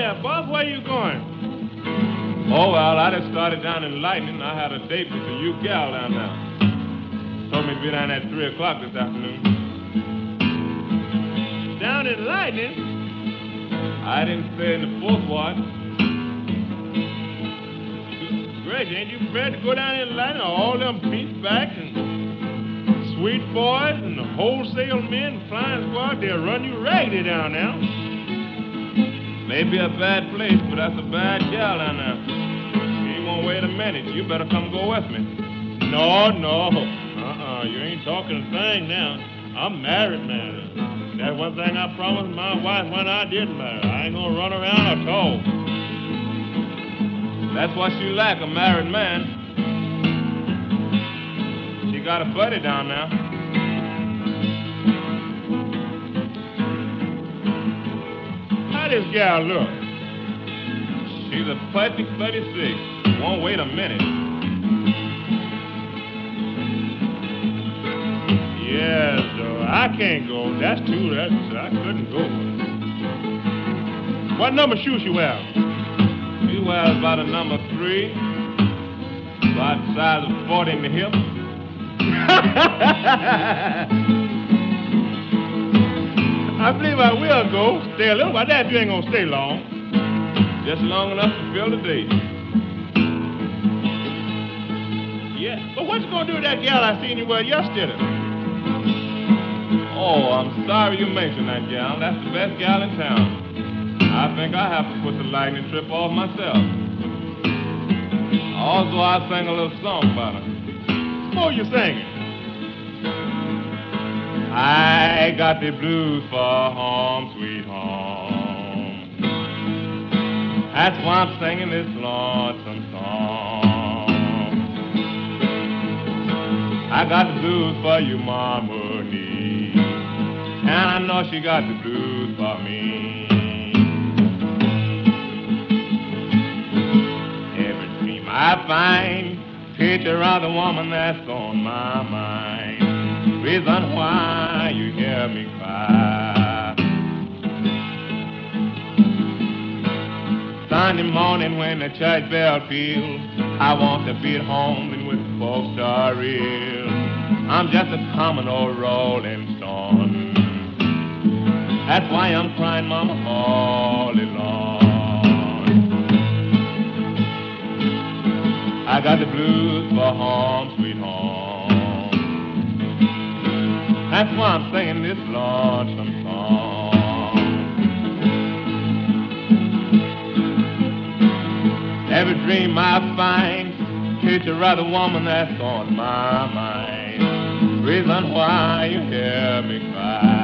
there, Bob. Where you going? Oh, well, I just started down in Lightning. I had a date with a new gal down there. Told me to be down at 3 o'clock this afternoon. Down in Lightning? I didn't stay in the fourth ward. Greg, ain't you prepared to go down in Lightning? All them beatbacks and sweet boys and the wholesale men flying squad, they'll run you raggedy down there. Maybe a bad place, but that's a bad gal down there. You won't wait a minute. You better come go with me. No, no. Uh-uh. You ain't talking a thing now. I'm married, man. That's one thing I promised my wife when I did marry. I ain't gonna run around at all. That's what she like, a married man. She got a buddy down there. This gal look? She's a perfect 36. Won't wait a minute. Yes, sir. I can't go. That's too. That's I couldn't go. What number shoes she wear? She wears about a number three, about the size of 40 in the hip. I believe I will go. Stay a little while. That you ain't gonna stay long. Just long enough to fill the date. Yeah. But what you gonna do with that gal I seen you with yesterday? Oh, I'm sorry you mentioned that gal. That's the best gal in town. I think I have to put the lightning trip off myself. Also, I sang a little song about her. What you singing? I got the blues for home, sweet home. That's why I'm singing this lonesome song. I got the blues for you, Mama Nee. And I know she got the blues for me. Every dream I find, picture of the woman that's on my mind. Reason why Sunday morning when the church bell peals, I want to be at home and with folks are real. I'm just a common old rolling stone. That's why I'm crying, mama, all alone. I got the blues for home, sweet home. That's why I'm singing this lonesome song. Every dream I find, picture of the woman that's on my mind. Reason why you hear me cry.